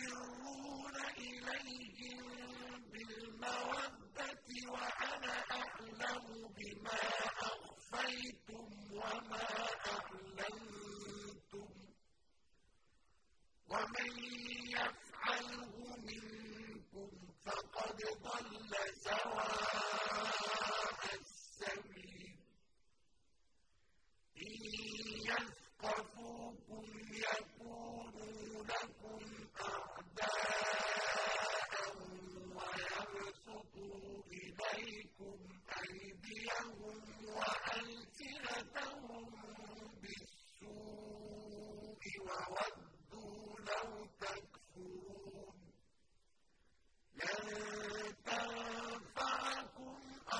you.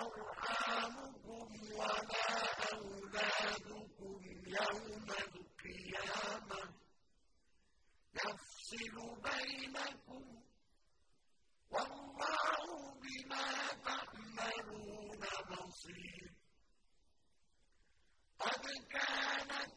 أرحامكم ولا أولادكم يوم القيامة. يفصل بينكم والله بما تعملون بصير. قد كانت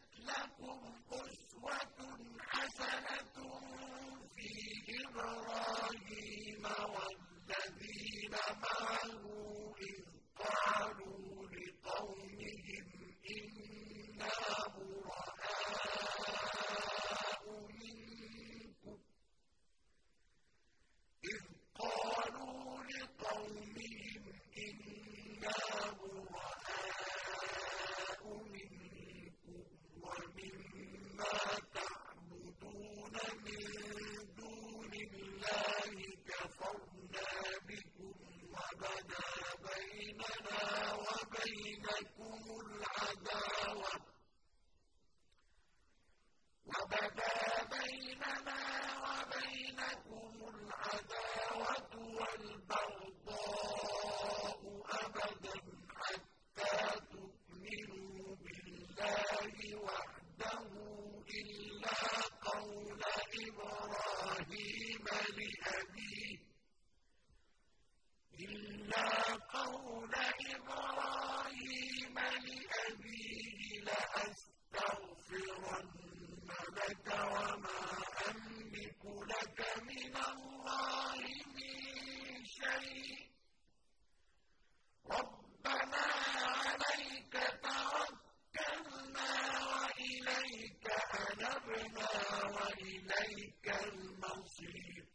إليك المصير.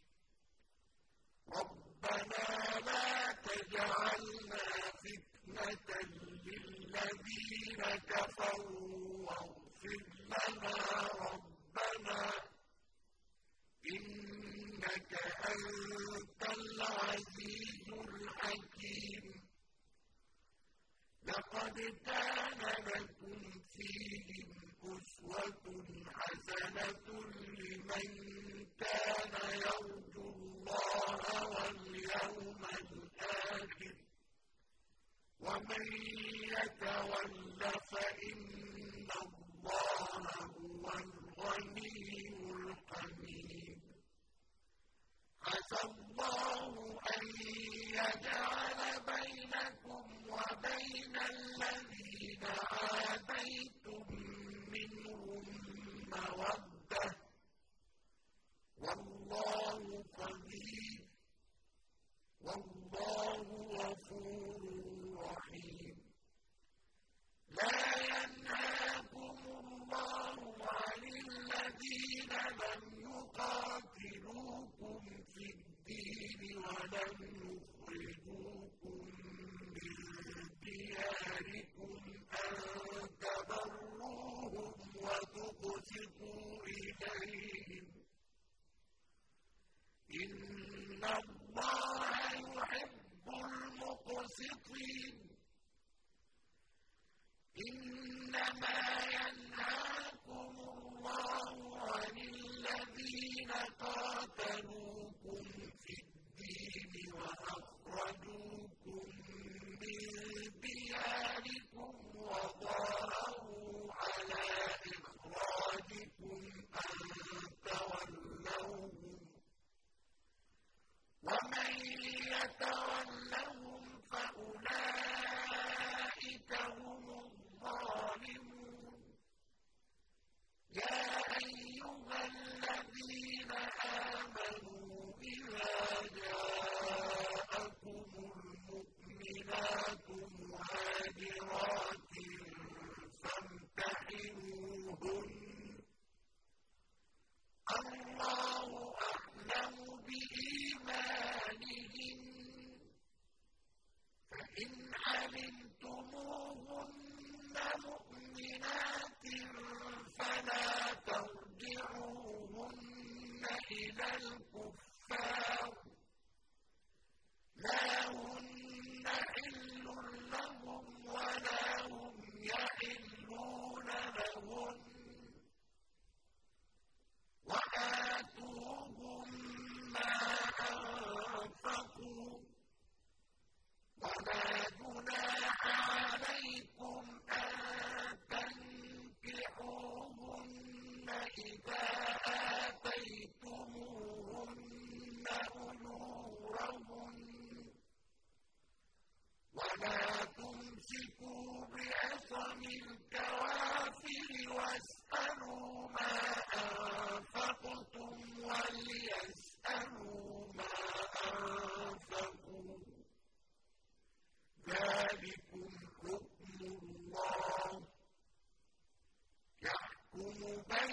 ربنا لا تجعلنا فتنة للذين كفروا واغفر لنا ربنا. إنك أنت العزيز الحكيم. لقد كان لكم فيهم أسوة حسنة من كان يرجو الله واليوم الآخر ومن يتول فإن الله هو الغني الحميد عسى الله أن يجعل بينكم وبين الذين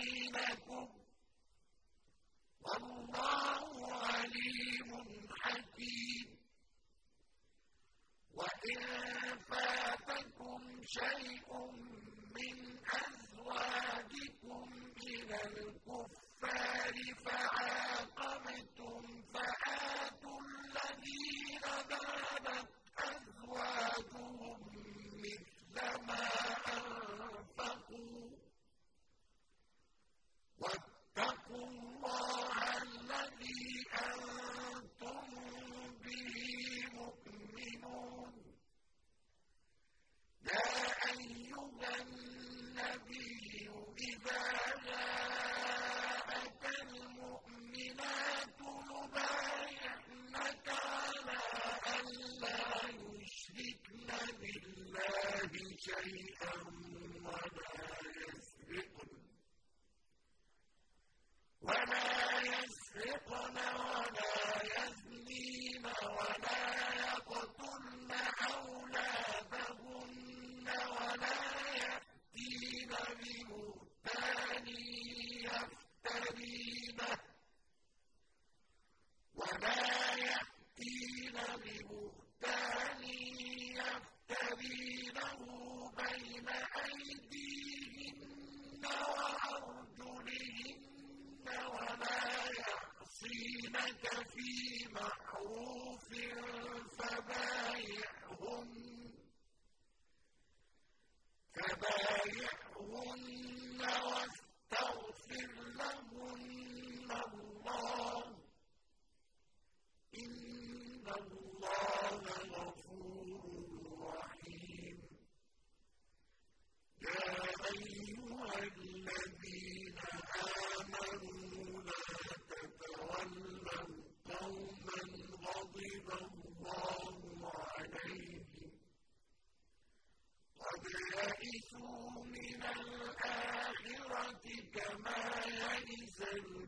الكفار من أصحاب and